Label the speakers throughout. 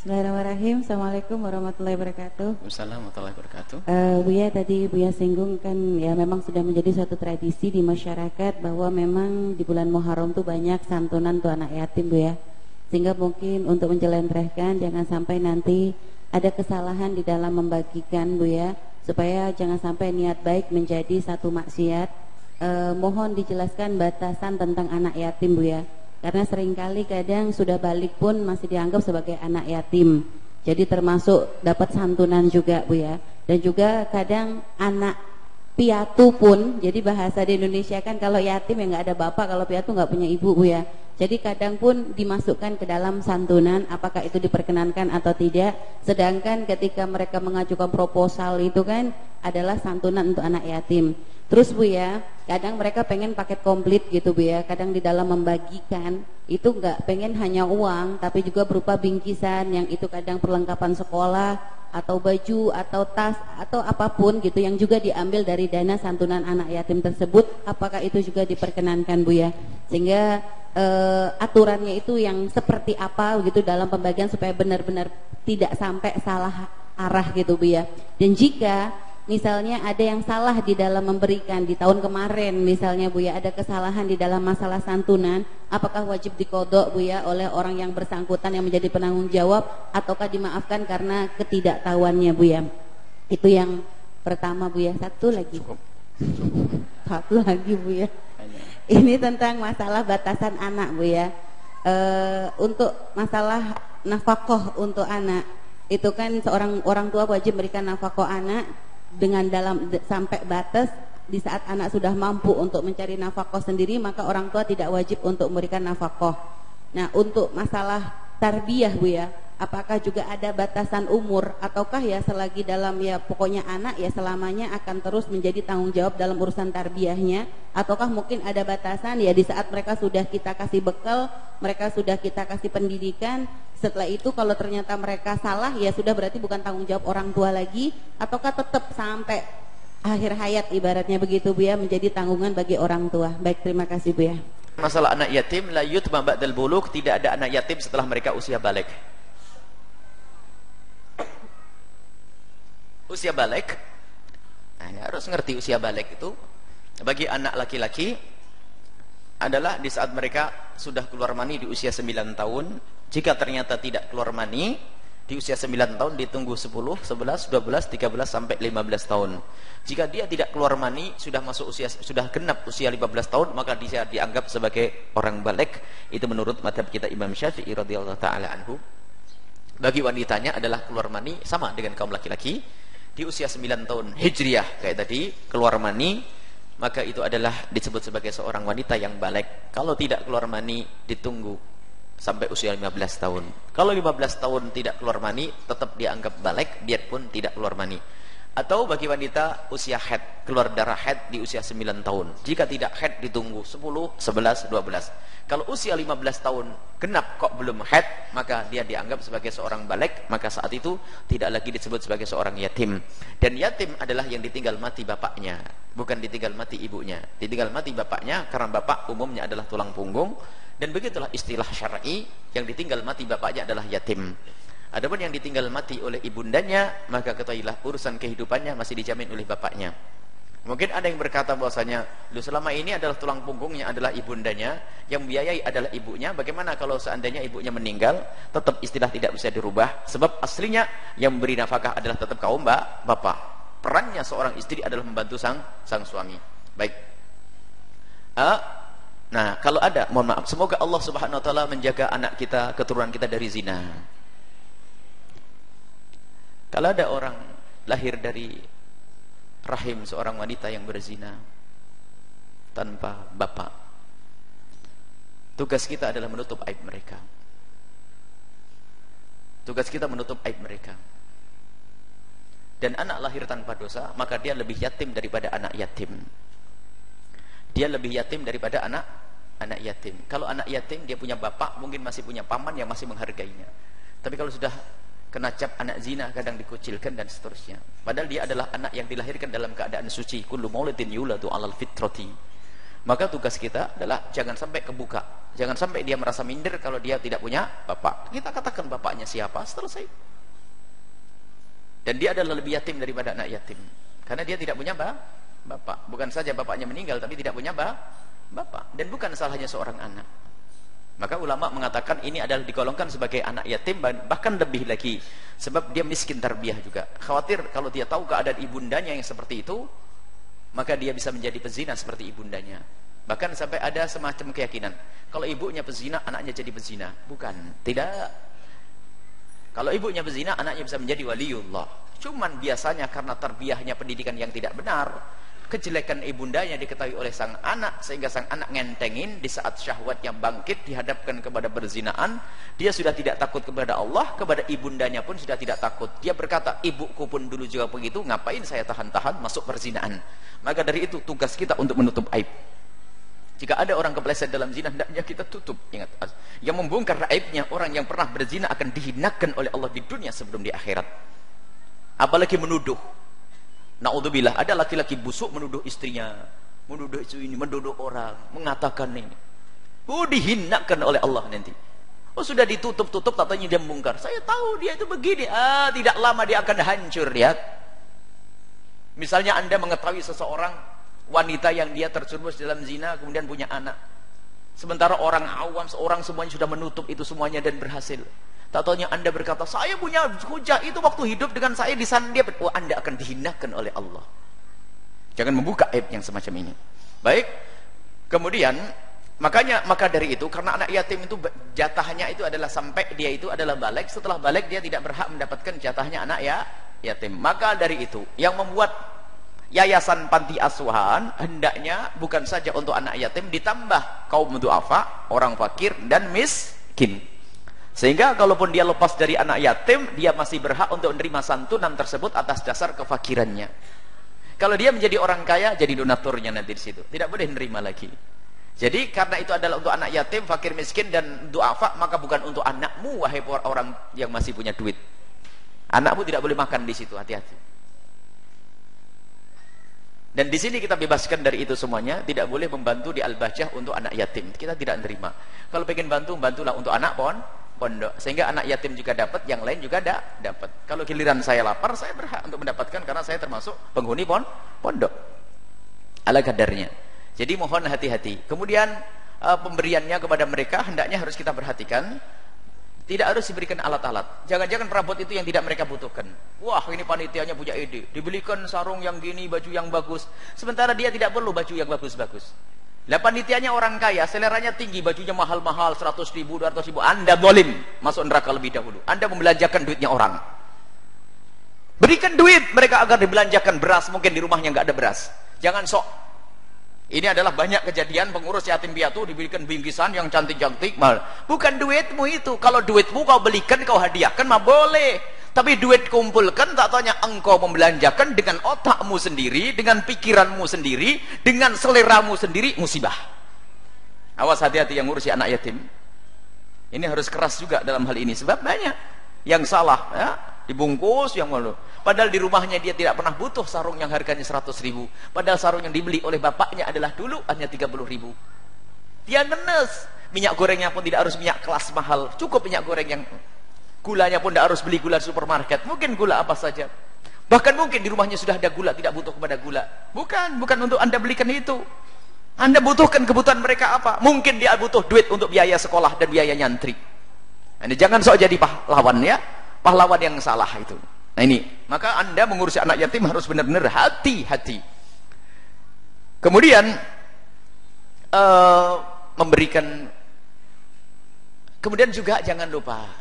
Speaker 1: Bismillahirrahmanirrahim. Assalamualaikum warahmatullahi wabarakatuh.
Speaker 2: Assalamualaikum warahmatullahi wabarakatuh.
Speaker 1: Uh, Buya tadi Buya singgung kan ya memang sudah menjadi suatu tradisi di masyarakat bahwa memang di bulan Muharram tuh banyak santunan tuh anak yatim Bu ya. Sehingga mungkin untuk menjelentrehkan jangan sampai nanti ada kesalahan di dalam membagikan Bu ya supaya jangan sampai niat baik menjadi satu maksiat. Uh, mohon dijelaskan batasan tentang anak yatim Bu ya karena sering kali kadang sudah balik pun masih dianggap sebagai anak yatim. Jadi termasuk dapat santunan juga Bu ya. Dan juga kadang anak piatu pun, jadi bahasa di Indonesia kan kalau yatim ya nggak ada bapak, kalau piatu nggak punya ibu Bu ya. Jadi kadang pun dimasukkan ke dalam santunan, apakah itu diperkenankan atau tidak. Sedangkan ketika mereka mengajukan proposal itu kan adalah santunan untuk anak yatim. Terus Bu ya, kadang mereka pengen paket komplit gitu Bu ya. Kadang di dalam membagikan itu nggak pengen hanya uang, tapi juga berupa bingkisan yang itu kadang perlengkapan sekolah atau baju atau tas atau apa pun gitu yang juga diambil dari dana santunan anak yatim tersebut. Apakah itu juga diperkenankan Bu ya? Sehingga uh, aturannya itu yang seperti apa gitu dalam pembagian supaya benar-benar tidak sampai salah arah gitu Bu ya. Dan jika misalnya ada yang salah di dalam memberikan di tahun kemarin misalnya Bu ya ada kesalahan di dalam masalah santunan apakah wajib dikodok Bu ya oleh orang yang bersangkutan yang menjadi penanggung jawab ataukah dimaafkan karena ketidaktahuannya Bu ya? Itu yang pertama Bu ya. Satu lagi. Satu lagi Bu ya. Ini tentang masalah batasan anak Bu ya. E, untuk masalah nafkah untuk anak itu kan seorang orang tua wajib memberikan nafkah anak dengan dalam sampai batas di saat anak sudah mampu untuk mencari nafkah sendiri maka orang tua tidak wajib untuk memberikan nafkah. Nah, untuk masalah tarbiyah Bu ya, apakah juga ada batasan umur ataukah ya selagi dalam ya pokoknya anak ya selamanya akan terus menjadi tanggung jawab dalam urusan tarbiyahnya ataukah mungkin ada batasan ya di saat mereka sudah kita kasih bekal, mereka sudah kita kasih pendidikan setelah itu kalau ternyata mereka salah ya sudah berarti bukan tanggung jawab orang tua lagi ataukah tetap sampai akhir hayat ibaratnya begitu Bu ya menjadi tanggungan bagi orang tua. Baik, terima kasih Bu ya.
Speaker 2: Masalah anak yatim la yutma ba'dal buluk, tidak ada anak yatim setelah mereka usia balik. Usia balik nah, harus ngerti usia balik itu bagi anak laki-laki adalah di saat mereka sudah keluar mani di usia 9 tahun jika ternyata tidak keluar mani di usia 9 tahun ditunggu 10, 11, 12, 13 sampai 15 tahun. Jika dia tidak keluar mani sudah masuk usia sudah genap usia 15 tahun maka dia dianggap sebagai orang balik. Itu menurut madhab kita Imam Syafi'i radhiyallahu taala anhu. Bagi wanitanya adalah keluar mani sama dengan kaum laki-laki di usia 9 tahun hijriah kayak tadi keluar mani maka itu adalah disebut sebagai seorang wanita yang balik. Kalau tidak keluar mani ditunggu sampai usia 15 tahun. Kalau 15 tahun tidak keluar mani, tetap dianggap balik, biarpun tidak keluar mani. Atau bagi wanita usia head, keluar darah head di usia 9 tahun. Jika tidak head ditunggu 10, 11, 12. Kalau usia 15 tahun genap kok belum head, maka dia dianggap sebagai seorang balik, maka saat itu tidak lagi disebut sebagai seorang yatim. Dan yatim adalah yang ditinggal mati bapaknya, bukan ditinggal mati ibunya. Ditinggal mati bapaknya karena bapak umumnya adalah tulang punggung, dan begitulah istilah syar'i yang ditinggal mati bapaknya adalah yatim. Adapun yang ditinggal mati oleh ibundanya, maka ketahuilah urusan kehidupannya masih dijamin oleh bapaknya. Mungkin ada yang berkata bahwasanya, lu selama ini adalah tulang punggungnya adalah ibundanya, yang biayai adalah ibunya. Bagaimana kalau seandainya ibunya meninggal, tetap istilah tidak bisa dirubah. Sebab aslinya yang memberi nafkah adalah tetap kaum mbak, bapak. Perannya seorang istri adalah membantu sang sang suami. Baik. Uh, Nah, kalau ada, mohon maaf, semoga Allah Subhanahu wa taala menjaga anak kita, keturunan kita dari zina. Kalau ada orang lahir dari rahim seorang wanita yang berzina tanpa bapak, tugas kita adalah menutup aib mereka. Tugas kita menutup aib mereka. Dan anak lahir tanpa dosa, maka dia lebih yatim daripada anak yatim dia lebih yatim daripada anak anak yatim. Kalau anak yatim dia punya bapak, mungkin masih punya paman yang masih menghargainya. Tapi kalau sudah kena cap anak zina kadang dikucilkan dan seterusnya. Padahal dia adalah anak yang dilahirkan dalam keadaan suci. Kullu maulidin yuladu alal fitrati. Maka tugas kita adalah jangan sampai kebuka Jangan sampai dia merasa minder kalau dia tidak punya bapak. Kita katakan bapaknya siapa, selesai. Dan dia adalah lebih yatim daripada anak yatim. Karena dia tidak punya bapak. Bukan saja bapaknya meninggal, tapi tidak punya bapak. Dan bukan salahnya seorang anak. Maka ulama mengatakan ini adalah digolongkan sebagai anak yatim bahkan lebih lagi sebab dia miskin tarbiyah juga. Khawatir kalau dia tahu keadaan ibundanya yang seperti itu, maka dia bisa menjadi pezina seperti ibundanya. Bahkan sampai ada semacam keyakinan, kalau ibunya pezina, anaknya jadi pezina. Bukan, tidak. Kalau ibunya pezina, anaknya bisa menjadi waliullah. Cuman biasanya karena tarbiyahnya pendidikan yang tidak benar, kejelekan ibundanya diketahui oleh sang anak sehingga sang anak ngentengin di saat syahwatnya bangkit dihadapkan kepada berzinaan. Dia sudah tidak takut kepada Allah kepada ibundanya pun sudah tidak takut. Dia berkata ibuku pun dulu juga begitu ngapain saya tahan-tahan masuk berzinaan maka dari itu tugas kita untuk menutup aib. Jika ada orang kepleset dalam zina hendaknya kita tutup. Ingat yang membongkar aibnya orang yang pernah berzina akan dihinakan oleh Allah di dunia sebelum di akhirat. Apalagi menuduh Naudzubillah, ada laki-laki busuk menuduh istrinya, menuduh istri ini, menuduh orang, mengatakan ini. Oh dihinakan oleh Allah nanti. Oh sudah ditutup-tutup tatanya dia membongkar. Saya tahu dia itu begini. Ah, tidak lama dia akan hancur, lihat. Misalnya Anda mengetahui seseorang wanita yang dia terjerumus dalam zina kemudian punya anak. Sementara orang awam, seorang semuanya sudah menutup itu semuanya dan berhasil. Tak tahunya anda berkata, saya punya hujah itu waktu hidup dengan saya di sana dia, oh, anda akan dihinakan oleh Allah. Jangan membuka aib yang semacam ini. Baik, kemudian makanya maka dari itu karena anak yatim itu jatahnya itu adalah sampai dia itu adalah balik. Setelah balik dia tidak berhak mendapatkan jatahnya anak ya yatim. Maka dari itu yang membuat yayasan panti asuhan hendaknya bukan saja untuk anak yatim ditambah kaum duafa, orang fakir dan miskin. Sehingga kalaupun dia lepas dari anak yatim, dia masih berhak untuk menerima santunan tersebut atas dasar kefakirannya. Kalau dia menjadi orang kaya, jadi donaturnya nanti di situ. Tidak boleh menerima lagi. Jadi karena itu adalah untuk anak yatim, fakir miskin dan duafa, maka bukan untuk anakmu wahai orang yang masih punya duit. Anakmu tidak boleh makan di situ, hati-hati. Dan di sini kita bebaskan dari itu semuanya, tidak boleh membantu di al-bajah untuk anak yatim. Kita tidak menerima. Kalau pengen bantu, bantulah untuk anak pon, pondok. Sehingga anak yatim juga dapat yang lain juga da dapat. Kalau giliran saya lapar saya berhak untuk mendapatkan karena saya termasuk penghuni pon pondok. Ala kadarnya. Jadi mohon hati-hati. Kemudian uh, pemberiannya kepada mereka hendaknya harus kita perhatikan. Tidak harus diberikan alat-alat. Jangan-jangan perabot itu yang tidak mereka butuhkan. Wah ini panitianya punya ide. Dibelikan sarung yang gini baju yang bagus. Sementara dia tidak perlu baju yang bagus-bagus lah panitianya orang kaya, seleranya tinggi, bajunya mahal-mahal, 100 ribu, 200 ribu. Anda dolim, masuk neraka lebih dahulu. Anda membelanjakan duitnya orang. Berikan duit mereka agar dibelanjakan beras, mungkin di rumahnya nggak ada beras. Jangan sok. Ini adalah banyak kejadian pengurus yatim piatu diberikan bingkisan yang cantik-cantik. Bukan duitmu itu. Kalau duitmu kau belikan, kau hadiahkan mah boleh. Tapi duit kumpulkan tak tanya engkau membelanjakan dengan otakmu sendiri, dengan pikiranmu sendiri, dengan seleramu sendiri, musibah. Awas hati-hati yang ngurusi anak yatim. Ini harus keras juga dalam hal ini sebab banyak yang salah ya, dibungkus yang malu. Padahal di rumahnya dia tidak pernah butuh sarung yang harganya 100 ribu. Padahal sarung yang dibeli oleh bapaknya adalah dulu hanya 30 ribu. Dia ngenes. Minyak gorengnya pun tidak harus minyak kelas mahal. Cukup minyak goreng yang Gulanya pun tidak harus beli gula supermarket. Mungkin gula apa saja. Bahkan mungkin di rumahnya sudah ada gula, tidak butuh kepada gula. Bukan, bukan untuk anda belikan itu. Anda butuhkan kebutuhan mereka apa? Mungkin dia butuh duit untuk biaya sekolah dan biaya nyantri. Anda jangan sok jadi pahlawan ya. Pahlawan yang salah itu. Nah ini, maka anda mengurusi anak yatim harus benar-benar hati-hati. Kemudian uh, memberikan kemudian juga jangan lupa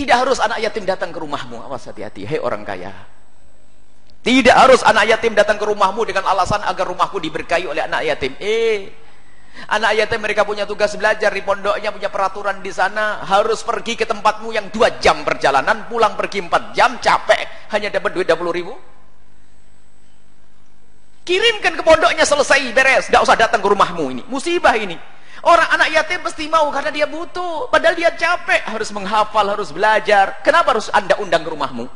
Speaker 2: tidak harus anak yatim datang ke rumahmu. Awas hati-hati. Hei orang kaya. Tidak harus anak yatim datang ke rumahmu dengan alasan agar rumahku diberkahi oleh anak yatim. Eh, anak yatim mereka punya tugas belajar di pondoknya, punya peraturan di sana. Harus pergi ke tempatmu yang dua jam perjalanan, pulang pergi empat jam, capek. Hanya dapat duit 20 ribu. Kirimkan ke pondoknya selesai, beres. Tidak usah datang ke rumahmu ini. Musibah ini. Orang anak yatim pasti mau karena dia butuh. Padahal dia capek. Harus menghafal, harus belajar. Kenapa harus anda undang ke rumahmu?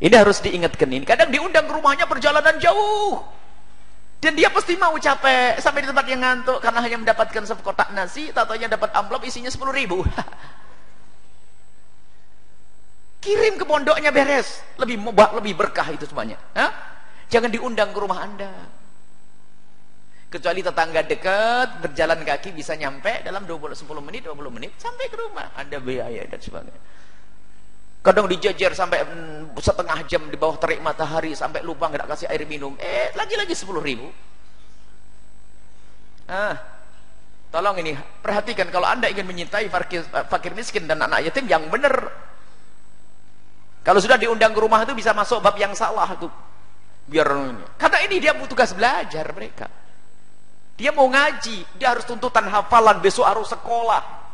Speaker 2: Ini harus diingatkan ini. Kadang diundang ke rumahnya perjalanan jauh. Dan dia pasti mau capek sampai di tempat yang ngantuk karena hanya mendapatkan sekotak nasi, tatanya dapat amplop isinya 10 ribu. Kirim ke pondoknya beres, lebih mubah, lebih berkah itu semuanya. Hah? Jangan diundang ke rumah Anda. Kecuali tetangga dekat, berjalan kaki bisa nyampe dalam 20 10 menit, 20 menit sampai ke rumah. Anda biaya dan sebagainya. Kadang dijejer sampai mm, setengah jam di bawah terik matahari sampai lupa nggak kasih air minum. Eh, lagi-lagi sepuluh ribu. Ah, tolong ini perhatikan kalau anda ingin menyintai fakir, fakir miskin dan anak yatim yang benar. Kalau sudah diundang ke rumah itu bisa masuk bab yang salah itu. Biar. Karena ini dia butuh tugas belajar mereka. Dia mau ngaji, dia harus tuntutan hafalan, besok harus sekolah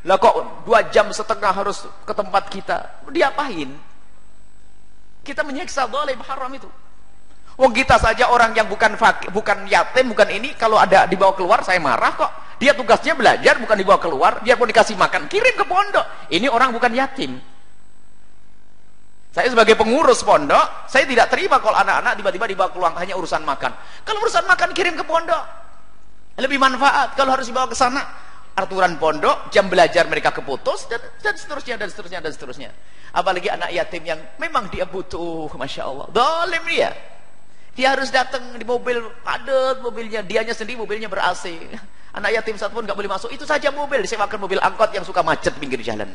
Speaker 2: lah kok dua jam setengah harus ke tempat kita diapain kita menyiksa dolim haram itu Wong kita saja orang yang bukan fakir, bukan yatim, bukan ini, kalau ada dibawa keluar saya marah kok. Dia tugasnya belajar, bukan dibawa keluar. Dia pun dikasih makan, kirim ke pondok. Ini orang bukan yatim. Saya sebagai pengurus pondok, saya tidak terima kalau anak-anak tiba-tiba dibawa keluar hanya urusan makan. Kalau urusan makan kirim ke pondok. Lebih manfaat kalau harus dibawa ke sana aturan pondok, jam belajar mereka keputus dan, dan seterusnya dan seterusnya dan seterusnya. Apalagi anak yatim yang memang dia butuh, masya Allah. Dolim dia. Dia harus datang di mobil padat mobilnya, dianya sendiri mobilnya ber AC. Anak yatim satu pun nggak boleh masuk. Itu saja mobil, disewakan mobil angkot yang suka macet pinggir jalan.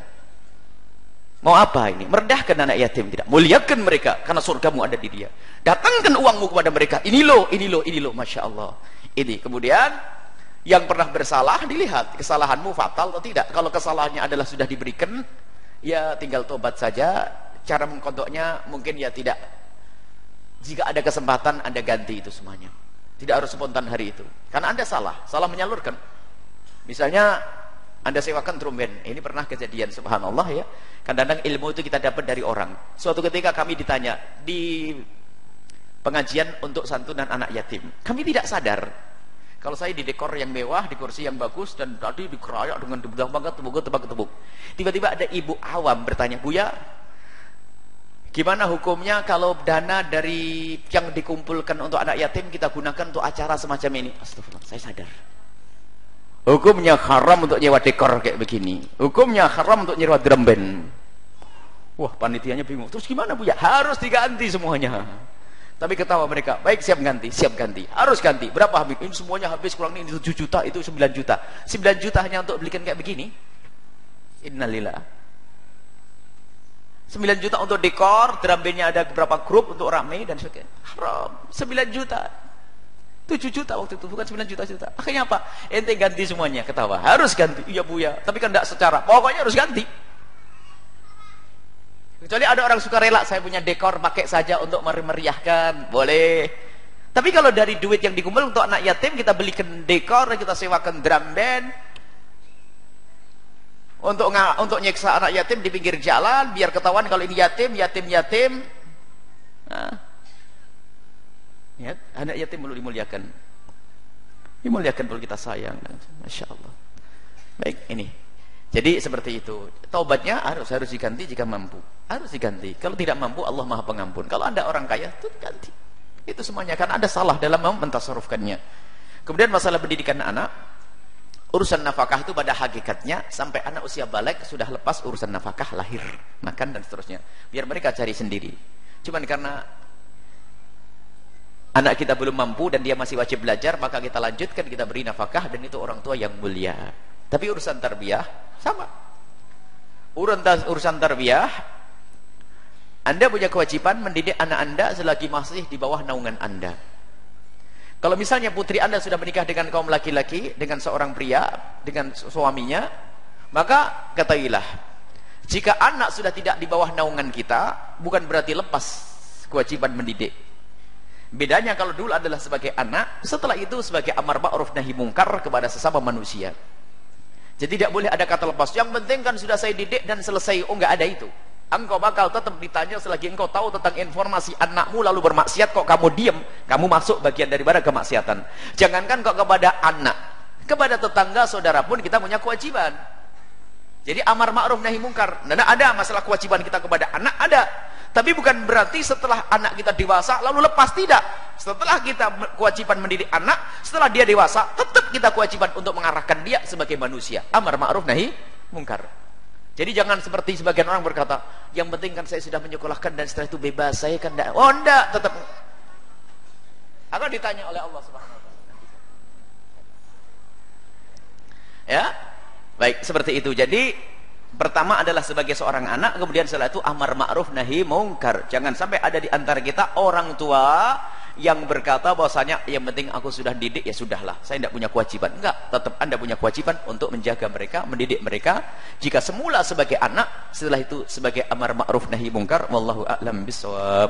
Speaker 2: Mau apa ini? Merendahkan anak yatim tidak. Muliakan mereka karena surgamu ada di dia. Datangkan uangmu kepada mereka. Ini loh, ini loh, ini loh, masya Allah. Ini kemudian yang pernah bersalah dilihat kesalahanmu fatal atau tidak? Kalau kesalahannya adalah sudah diberikan ya tinggal tobat saja. Cara mengkodoknya mungkin ya tidak. Jika ada kesempatan anda ganti itu semuanya. Tidak harus spontan hari itu. Karena anda salah salah menyalurkan. Misalnya anda sewakan trumben ini pernah kejadian subhanallah ya. Kadang-kadang ilmu itu kita dapat dari orang. Suatu ketika kami ditanya di pengajian untuk santunan anak yatim kami tidak sadar kalau saya di dekor yang mewah, di kursi yang bagus, dan tadi dikerayak dengan tebak banget, tebuk tebak tebuk. Tiba-tiba ada ibu awam bertanya, Buya, gimana hukumnya kalau dana dari yang dikumpulkan untuk anak yatim kita gunakan untuk acara semacam ini? Astagfirullah, saya sadar. Hukumnya haram untuk nyewa dekor kayak begini. Hukumnya haram untuk nyewa drum band. Wah, panitianya bingung. Terus gimana Bu ya? Harus diganti semuanya. Tapi ketawa mereka, baik siap ganti, siap ganti. Harus ganti. Berapa habis? Ini semuanya habis kurang ini 7 juta, itu 9 juta. 9 juta hanya untuk belikan kayak begini. Innalillah. 9 juta untuk dekor, drum bandnya ada beberapa grup untuk rame dan sebagainya. Haram. 9 juta. 7 juta waktu itu, bukan 9 juta juta. Akhirnya apa? Ente ganti semuanya, ketawa. Harus ganti. Iya Bu ya, tapi kan tidak secara. Pokoknya harus ganti. Kecuali ada orang suka rela, saya punya dekor, pakai saja untuk meriahkan, boleh. Tapi kalau dari duit yang dikumpul untuk anak yatim, kita belikan dekor, kita sewakan drum band, untuk untuk nyeksa anak yatim di pinggir jalan, biar ketahuan kalau ini yatim, yatim, yatim. Nah. Anak yatim perlu dimuliakan. Dimuliakan perlu kita sayang. Masya Allah. Baik, ini. Jadi seperti itu. Taubatnya harus harus diganti jika mampu. Harus diganti. Kalau tidak mampu Allah Maha Pengampun. Kalau Anda orang kaya, itu ganti. Itu semuanya kan ada salah dalam mentasarufkannya. Kemudian masalah pendidikan anak, urusan nafkah itu pada hakikatnya sampai anak usia balik sudah lepas urusan nafkah lahir, makan dan seterusnya. Biar mereka cari sendiri. Cuman karena anak kita belum mampu dan dia masih wajib belajar, maka kita lanjutkan kita beri nafkah dan itu orang tua yang mulia. Tapi urusan tarbiyah sama. Urusan urusan tarbiyah Anda punya kewajiban mendidik anak Anda selagi masih di bawah naungan Anda. Kalau misalnya putri Anda sudah menikah dengan kaum laki-laki, dengan seorang pria, dengan suaminya, maka ketahuilah, jika anak sudah tidak di bawah naungan kita, bukan berarti lepas kewajiban mendidik. Bedanya kalau dulu adalah sebagai anak, setelah itu sebagai amar ma'ruf nahi mungkar kepada sesama manusia. Jadi tidak boleh ada kata lepas. Yang penting kan sudah saya didik dan selesai. Oh enggak ada itu. Engkau bakal tetap ditanya selagi engkau tahu tentang informasi anakmu lalu bermaksiat kok kamu diam, kamu masuk bagian daripada kemaksiatan. Jangankan kok kepada anak, kepada tetangga, saudara pun kita punya kewajiban. Jadi amar ma'ruf nahi mungkar. Nah, ada masalah kewajiban kita kepada anak ada. Tapi bukan berarti setelah anak kita dewasa lalu lepas tidak. Setelah kita kewajiban mendidik anak, setelah dia dewasa, tetap kita kewajiban untuk mengarahkan dia sebagai manusia. Amar ma'ruf nahi mungkar. Jadi jangan seperti sebagian orang berkata, yang penting kan saya sudah menyekolahkan dan setelah itu bebas, saya kan tidak. Oh enggak, tetap. Atau ditanya oleh Allah Subhanahu wa taala. Ya. Baik, seperti itu. Jadi Pertama adalah sebagai seorang anak, kemudian setelah itu amar ma'ruf nahi mungkar. Jangan sampai ada di antara kita orang tua yang berkata bahwasanya yang penting aku sudah didik ya sudahlah, saya tidak punya kewajiban. Enggak, tetap Anda punya kewajiban untuk menjaga mereka, mendidik mereka. Jika semula sebagai anak, setelah itu sebagai amar ma'ruf nahi mungkar, wallahu a'lam bisawab.